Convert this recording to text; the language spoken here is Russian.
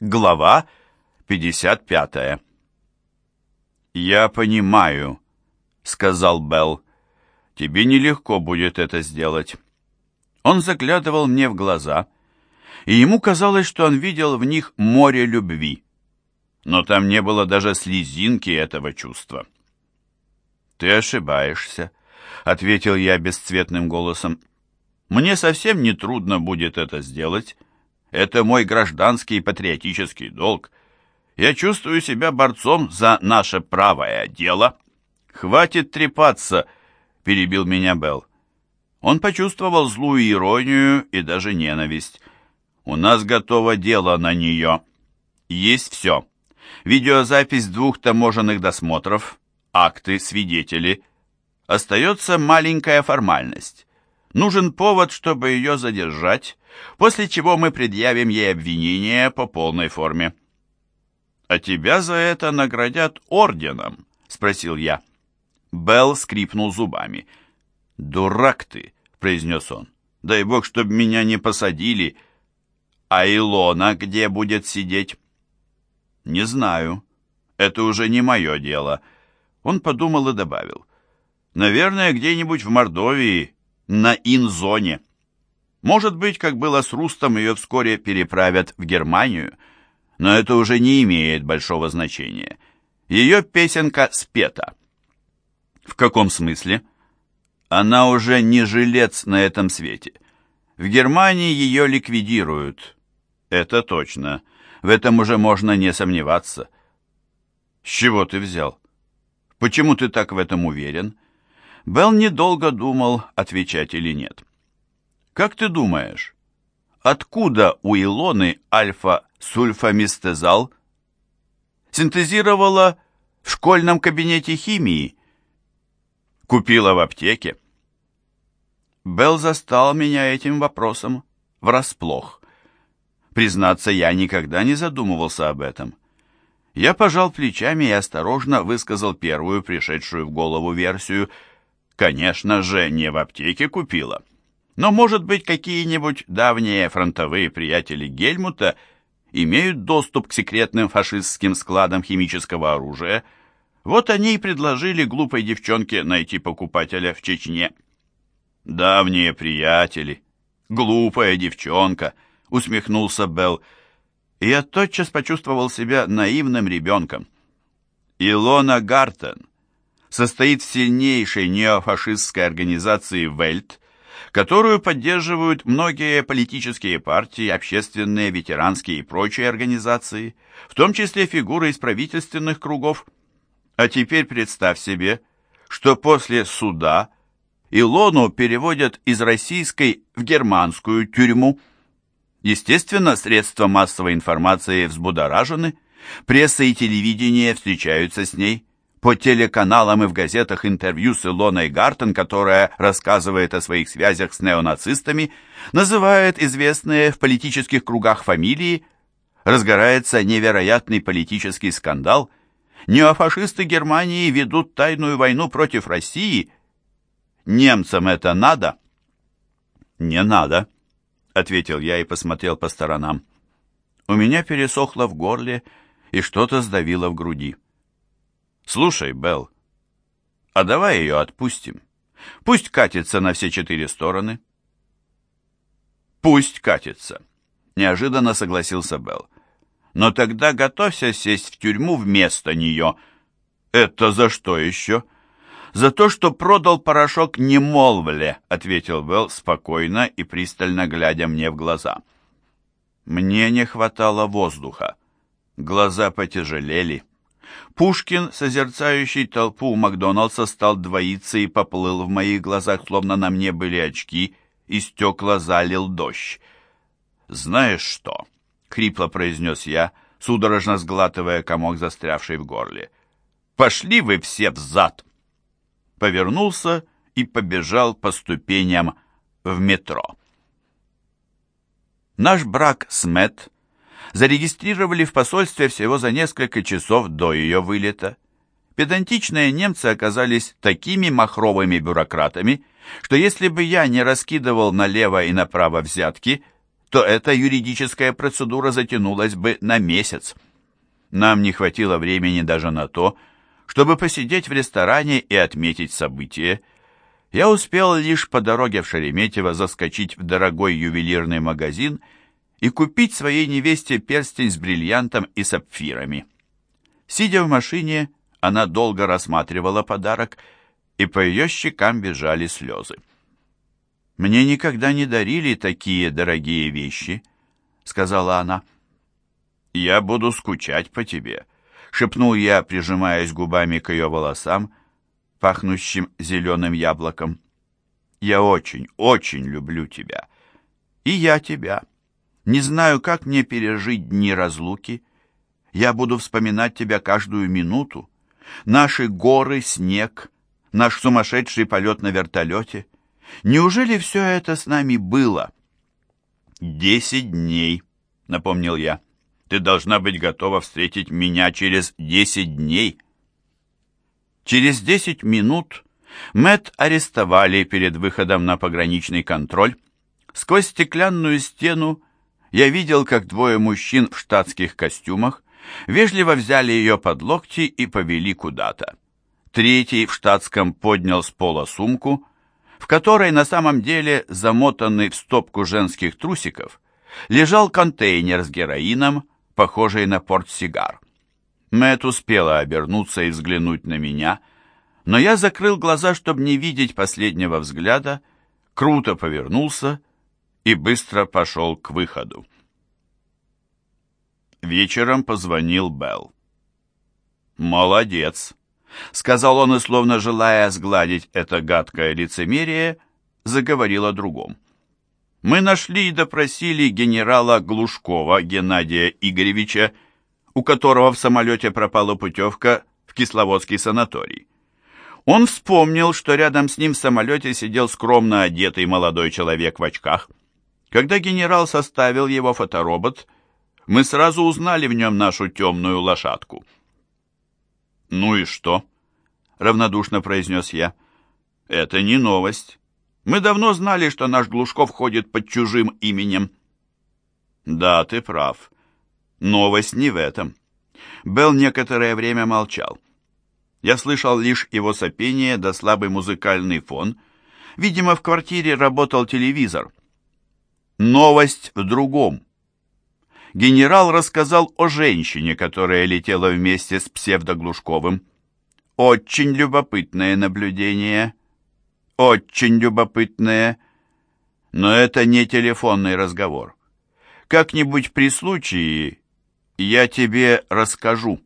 Глава 55. «Я понимаю», — сказал Белл. «Тебе нелегко будет это сделать». Он заглядывал мне в глаза, и ему казалось, что он видел в них море любви. Но там не было даже слезинки этого чувства. «Ты ошибаешься», — ответил я бесцветным голосом. «Мне совсем не трудно будет это сделать, это мой гражданский и патриотический долг. Я чувствую себя борцом за наше правое дело. Хватит трепаться, перебил меня Белл. Он почувствовал злую иронию и даже ненависть. У нас готово дело на нее. Есть все. Видеозапись двух таможенных досмотров, акты, свидетели. Остается маленькая формальность. Нужен повод, чтобы ее задержать, после чего мы предъявим ей обвинение по полной форме. «А тебя за это наградят орденом?» — спросил я. Белл скрипнул зубами. «Дурак ты!» — произнес он. «Дай бог, чтоб меня не посадили. А Илона где будет сидеть?» «Не знаю. Это уже не мое дело». Он подумал и добавил. «Наверное, где-нибудь в Мордовии, на Инзоне». Может быть, как было с Рустом, ее вскоре переправят в Германию, но это уже не имеет большого значения. Ее песенка спета. В каком смысле? Она уже не жилец на этом свете. В Германии ее ликвидируют. Это точно. В этом уже можно не сомневаться. С чего ты взял? Почему ты так в этом уверен? Белл недолго думал, отвечать или нет. Как ты думаешь, откуда у Илоны альфа-сульфамистезал? Синтезировала в школьном кабинете химии? Купила в аптеке? Белл застал меня этим вопросом врасплох. Признаться, я никогда не задумывался об этом. Я пожал плечами и осторожно высказал первую пришедшую в голову версию. Конечно же, не в аптеке купила. Но, может быть, какие-нибудь давние фронтовые приятели Гельмута имеют доступ к секретным фашистским складам химического оружия. Вот они и предложили глупой девчонке найти покупателя в Чечне. «Давние приятели, глупая девчонка», — усмехнулся Белл. Я тотчас почувствовал себя наивным ребенком. Илона Гартен состоит в сильнейшей неофашистской организации «Вельт», которую поддерживают многие политические партии, общественные, ветеранские и прочие организации, в том числе фигуры из правительственных кругов. А теперь представь себе, что после суда Илону переводят из российской в германскую тюрьму. Естественно, средства массовой информации взбудоражены, пресса и телевидение встречаются с ней, по телеканалам и в газетах интервью с Илоной Гартен, которая рассказывает о своих связях с неонацистами, называет известные в политических кругах фамилии, разгорается невероятный политический скандал, неофашисты Германии ведут тайную войну против России. Немцам это надо? Не надо, ответил я и посмотрел по сторонам. У меня пересохло в горле и что-то сдавило в груди. «Слушай, Белл, а давай ее отпустим. Пусть катится на все четыре стороны». «Пусть катится», — неожиданно согласился Белл. «Но тогда готовься сесть в тюрьму вместо нее». «Это за что еще?» «За то, что продал порошок немолвле», — ответил Белл спокойно и пристально глядя мне в глаза. Мне не хватало воздуха. Глаза потяжелели. Пушкин, созерцающий толпу у Макдоналдса, стал двоиться и поплыл в моих глазах, словно на мне были очки, и стекла залил дождь. «Знаешь что?» — хрипло произнес я, судорожно сглатывая комок, застрявший в горле. «Пошли вы все взад!» Повернулся и побежал по ступеням в метро. Наш брак с Мэтт зарегистрировали в посольстве всего за несколько часов до ее вылета. Педантичные немцы оказались такими махровыми бюрократами, что если бы я не раскидывал налево и направо взятки, что эта юридическая процедура затянулась бы на месяц. Нам не хватило времени даже на то, чтобы посидеть в ресторане и отметить событие. Я успел лишь по дороге в Шереметьево заскочить в дорогой ювелирный магазин и купить своей невесте перстень с бриллиантом и сапфирами. Сидя в машине, она долго рассматривала подарок, и по ее щекам бежали слезы. «Мне никогда не дарили такие дорогие вещи», — сказала она. «Я буду скучать по тебе», — шепнул я, прижимаясь губами к ее волосам, пахнущим зеленым яблоком. «Я очень, очень люблю тебя. И я тебя. Не знаю, как мне пережить дни разлуки. Я буду вспоминать тебя каждую минуту. Наши горы, снег, наш сумасшедший полет на вертолете. Неужели все это с нами было?» «Десять дней», — напомнил я. Ты должна быть готова встретить меня через десять дней. Через десять минут Мэт арестовали перед выходом на пограничный контроль. Сквозь стеклянную стену я видел, как двое мужчин в штатских костюмах вежливо взяли ее под локти и повели куда-то. Третий в штатском поднял с пола сумку, в которой на самом деле, замотанный в стопку женских трусиков, лежал контейнер с героином, похожей на портсигар. Мэт успела обернуться и взглянуть на меня, но я закрыл глаза, чтобы не видеть последнего взгляда, круто повернулся и быстро пошел к выходу. Вечером позвонил Белл. «Молодец», — сказал он, и, словно желая сгладить это гадкое лицемерие, заговорил о другом. Мы нашли и допросили генерала Глушкова Геннадия Игоревича, у которого в самолете пропала путевка в Кисловодский санаторий. Он вспомнил, что рядом с ним в самолете сидел скромно одетый молодой человек в очках. Когда генерал составил его фоторобот, мы сразу узнали в нем нашу темную лошадку. «Ну и что?» — равнодушно произнес я. «Это не новость. Мы давно знали, что наш Глушков ходит под чужим именем. Да, ты прав. Новость не в этом. Белл некоторое время молчал. Я слышал лишь его сопение да слабый музыкальный фон. Видимо, в квартире работал телевизор. Новость в другом. Генерал рассказал о женщине, которая летела вместе с псевдоглушковым. Очень любопытное наблюдение очень любопытное, но это не телефонный разговор. Как-нибудь при случае я тебе расскажу».